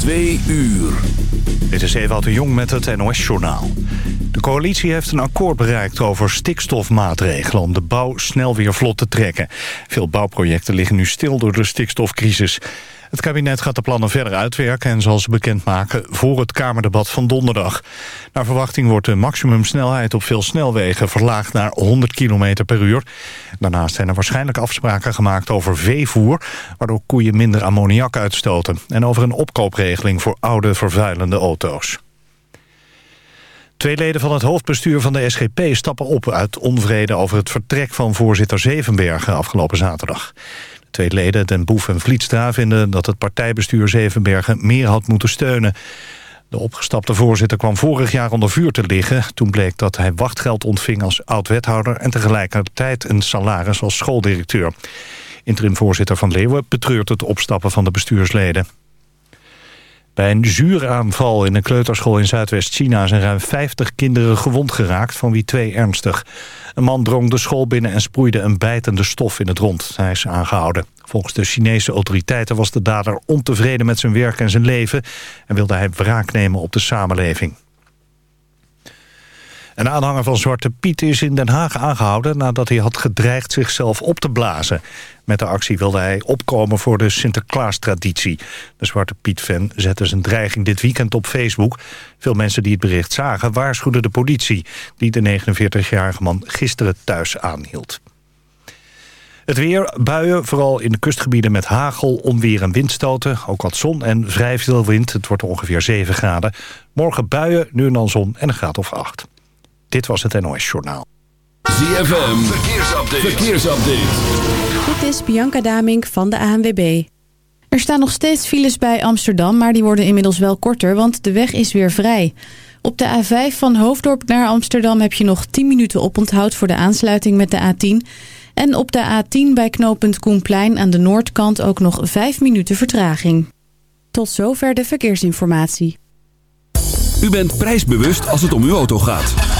Twee uur. Dit is Ewout de Jong met het NOS-journaal. De coalitie heeft een akkoord bereikt over stikstofmaatregelen... om de bouw snel weer vlot te trekken. Veel bouwprojecten liggen nu stil door de stikstofcrisis. Het kabinet gaat de plannen verder uitwerken en zal ze bekendmaken voor het Kamerdebat van donderdag. Naar verwachting wordt de maximumsnelheid op veel snelwegen verlaagd naar 100 km per uur. Daarnaast zijn er waarschijnlijk afspraken gemaakt over veevoer, waardoor koeien minder ammoniak uitstoten. En over een opkoopregeling voor oude vervuilende auto's. Twee leden van het hoofdbestuur van de SGP stappen op uit onvrede over het vertrek van voorzitter Zevenbergen afgelopen zaterdag. Twee leden, Den Boef en Vlietstra, vinden dat het partijbestuur Zevenbergen meer had moeten steunen. De opgestapte voorzitter kwam vorig jaar onder vuur te liggen. Toen bleek dat hij wachtgeld ontving als oud-wethouder... en tegelijkertijd een salaris als schooldirecteur. Interim-voorzitter Van Leeuwen betreurt het opstappen van de bestuursleden. Bij een zuuraanval in een kleuterschool in Zuidwest-China... zijn ruim 50 kinderen gewond geraakt, van wie twee ernstig. Een man drong de school binnen en sproeide een bijtende stof in het rond. Hij is aangehouden. Volgens de Chinese autoriteiten was de dader ontevreden met zijn werk en zijn leven... en wilde hij wraak nemen op de samenleving. Een aanhanger van Zwarte Piet is in Den Haag aangehouden... nadat hij had gedreigd zichzelf op te blazen. Met de actie wilde hij opkomen voor de Sinterklaas-traditie. De Zwarte Piet-fan zette zijn dreiging dit weekend op Facebook. Veel mensen die het bericht zagen waarschuwden de politie... die de 49-jarige man gisteren thuis aanhield. Het weer, buien, vooral in de kustgebieden met hagel, onweer en windstoten. Ook wat zon en vrij veel wind. Het wordt ongeveer 7 graden. Morgen buien, nu en dan zon en een graad of 8. Dit was het NOS Journaal. ZFM, verkeersupdate. verkeersupdate. Dit is Bianca Damink van de ANWB. Er staan nog steeds files bij Amsterdam, maar die worden inmiddels wel korter, want de weg is weer vrij. Op de A5 van Hoofddorp naar Amsterdam heb je nog 10 minuten oponthoud voor de aansluiting met de A10. En op de A10 bij knooppunt Koenplein aan de noordkant ook nog 5 minuten vertraging. Tot zover de verkeersinformatie. U bent prijsbewust als het om uw auto gaat.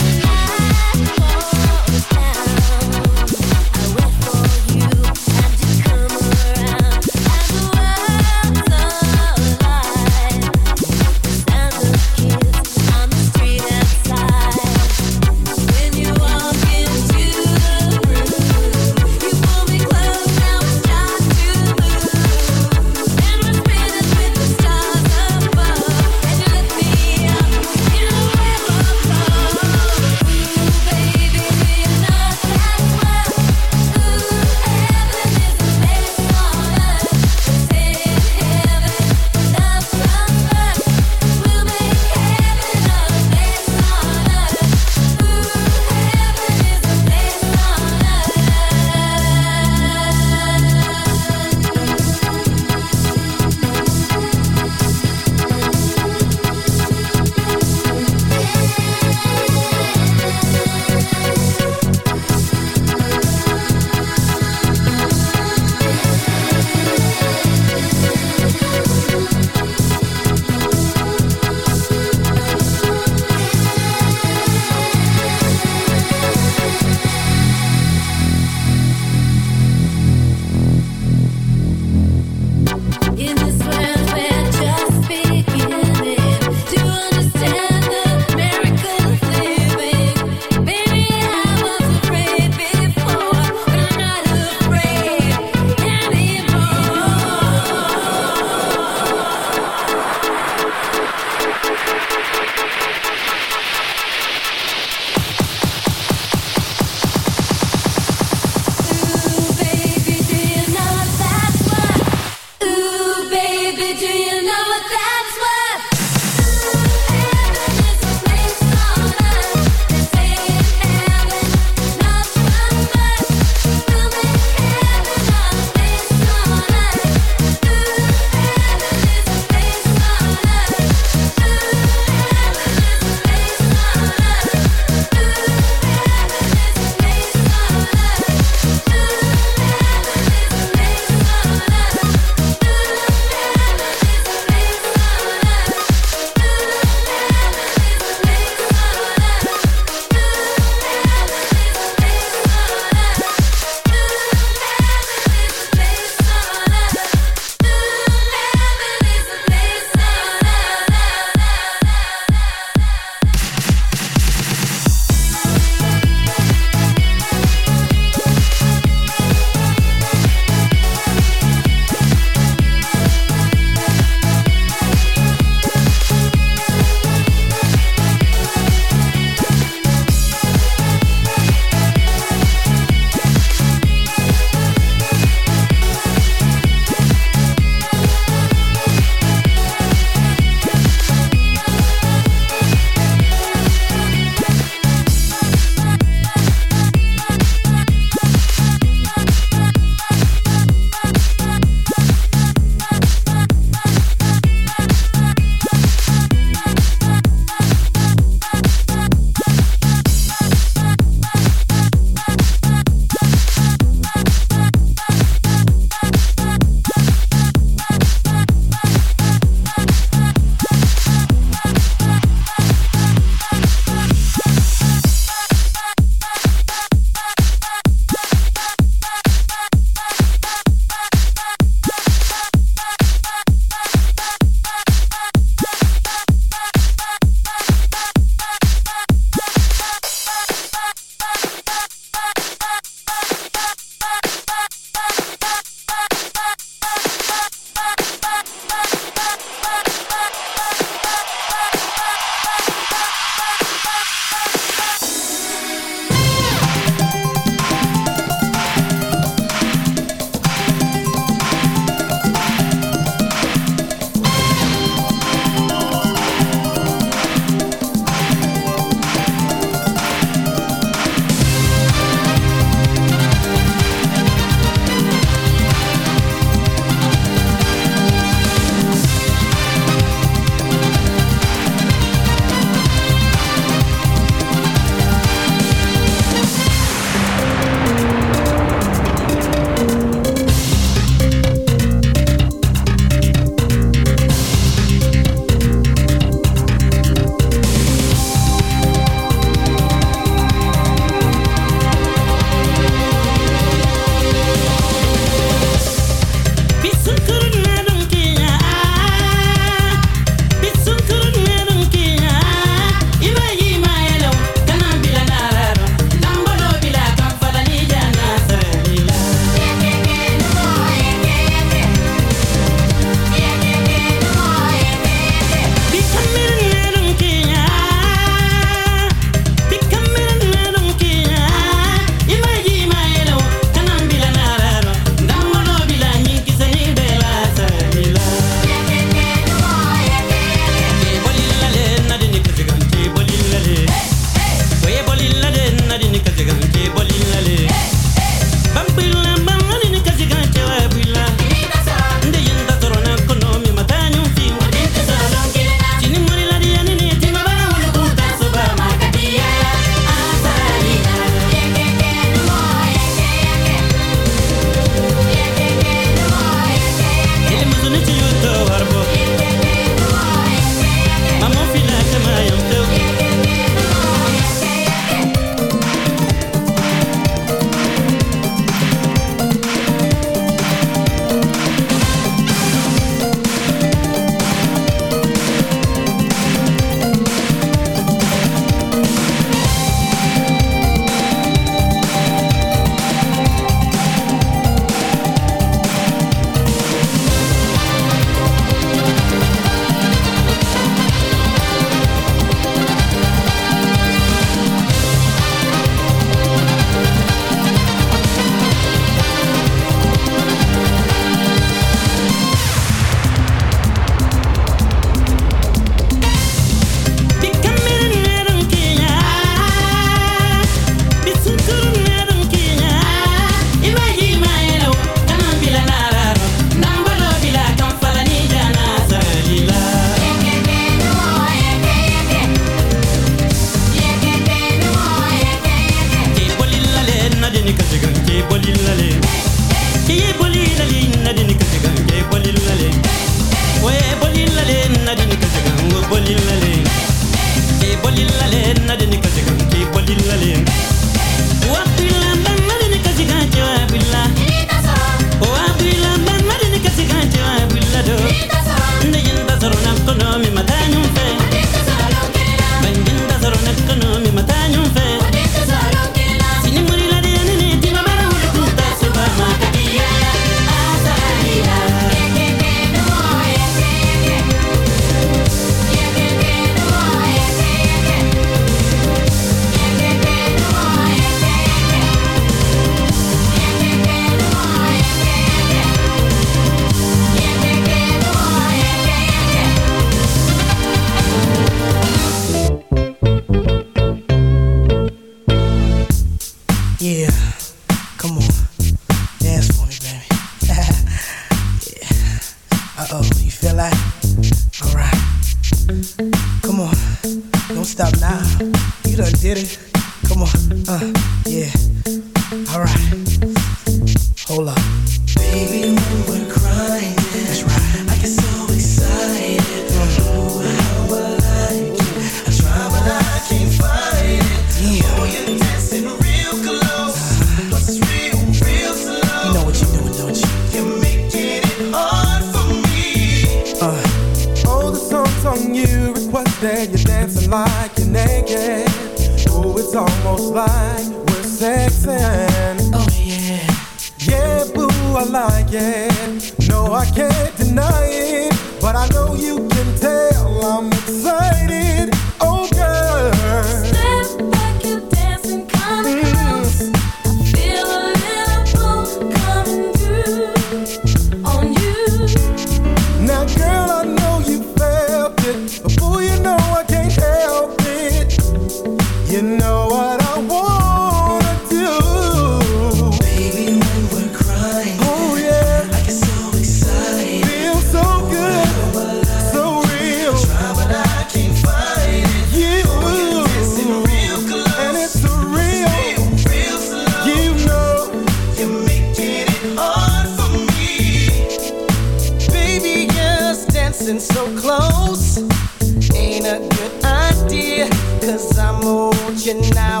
and I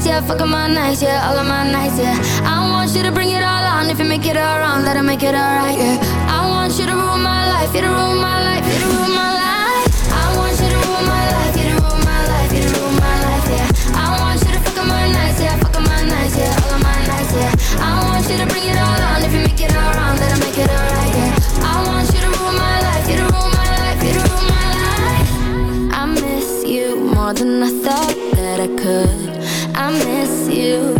nights, yeah, fuck my nights, yeah, all of my nights, yeah. I want you to bring it all on, if you make it all wrong, let it make it alright, yeah. I want you to rule my life, you to rule my life, you to rule my life. I want you to rule my life, you to rule my life, you to rule my life, yeah. I want you to fuck my nights, yeah, fuck up my nights, yeah, all of my nights, yeah. I want you to bring it all on, if you make it all wrong, make it alright, yeah. I want you to rule my life, you to rule my life, you to rule my life. I miss you more than I thought. I miss you.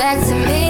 back to me.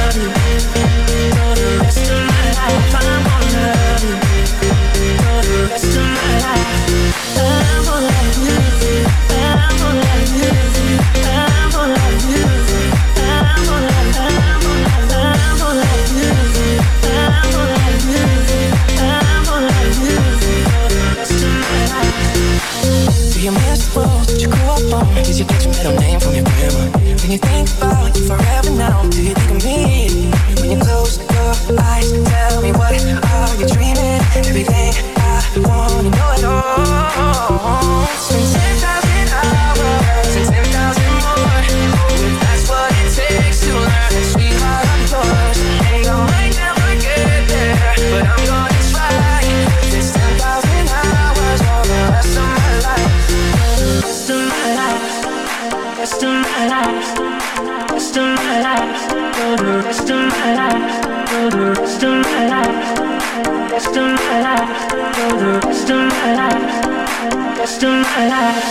little name from your grandma. When you think about you forever now, do you think 回来了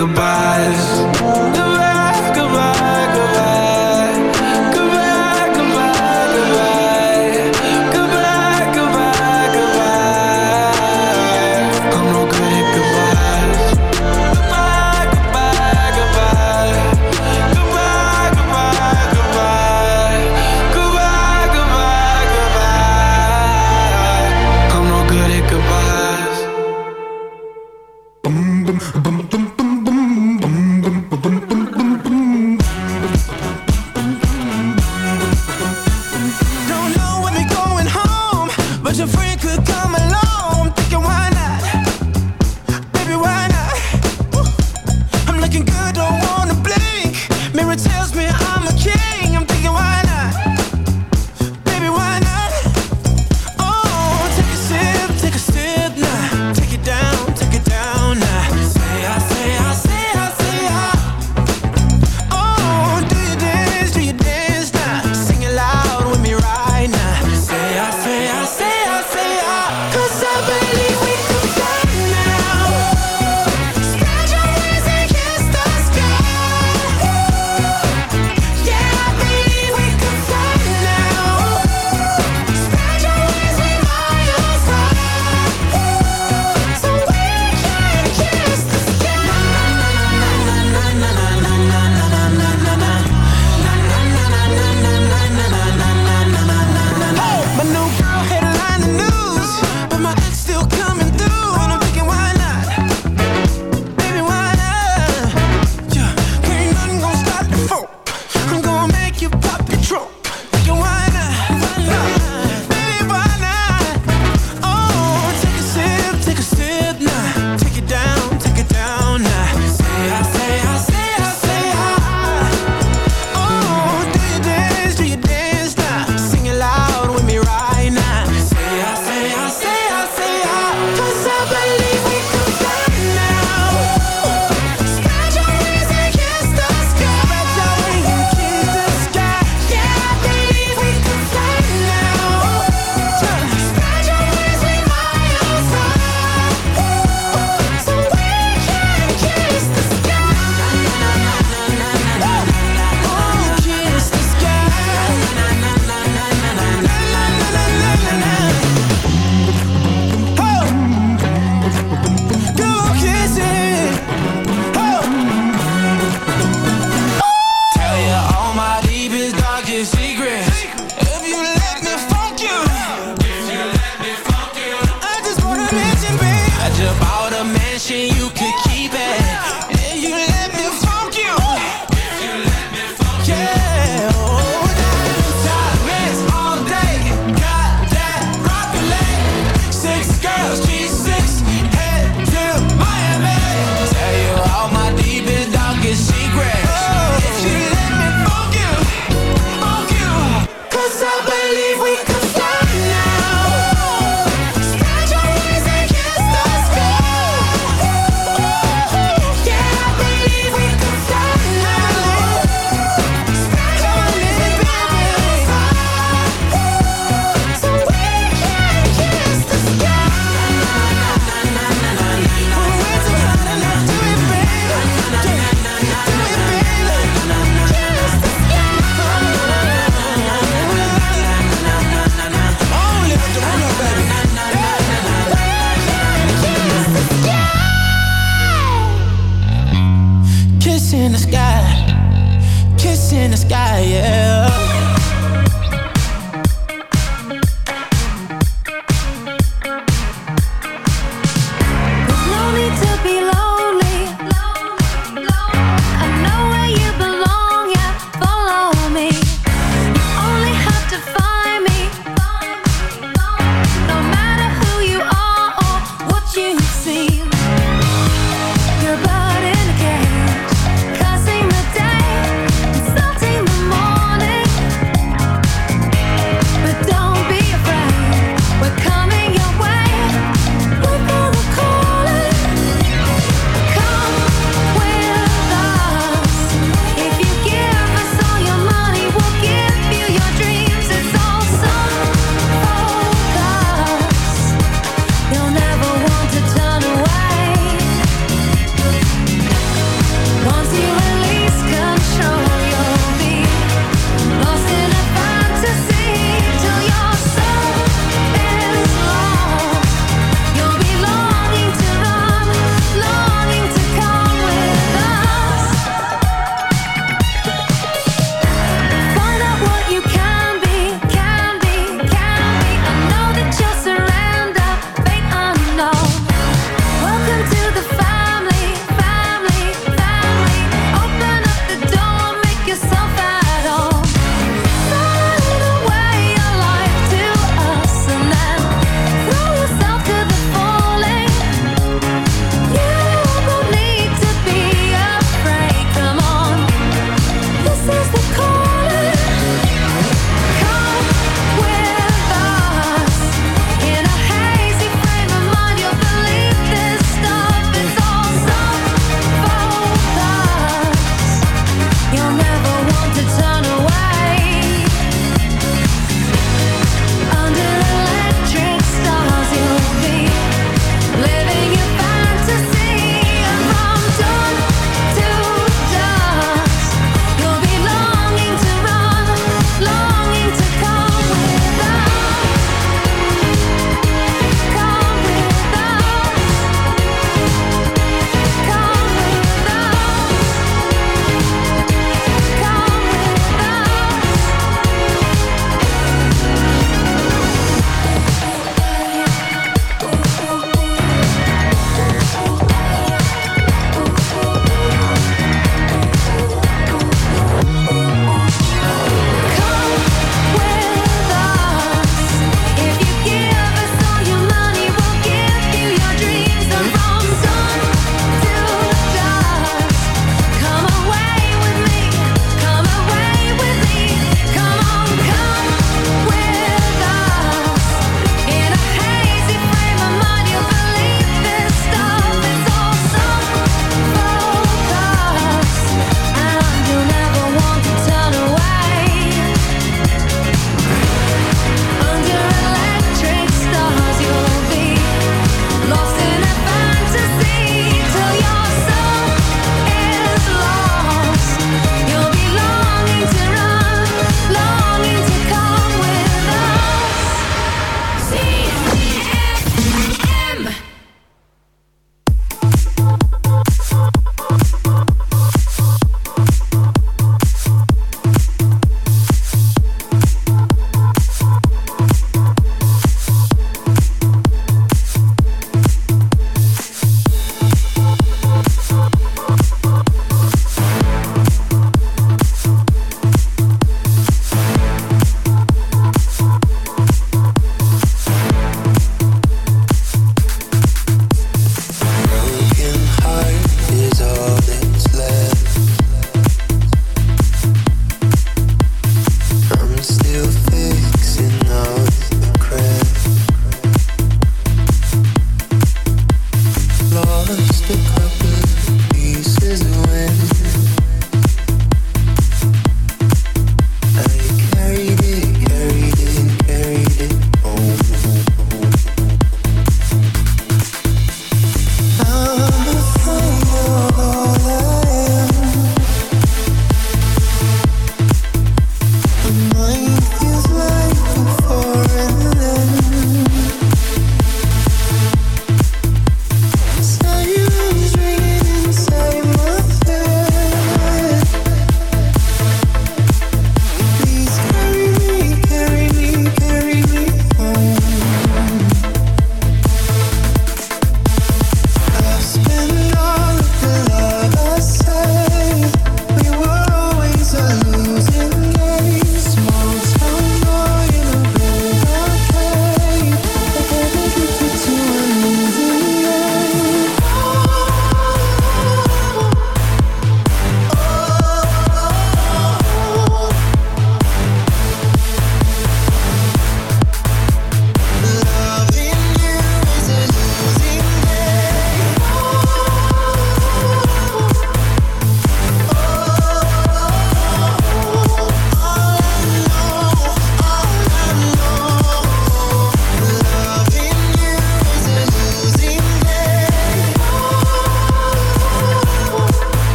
Goodbyes.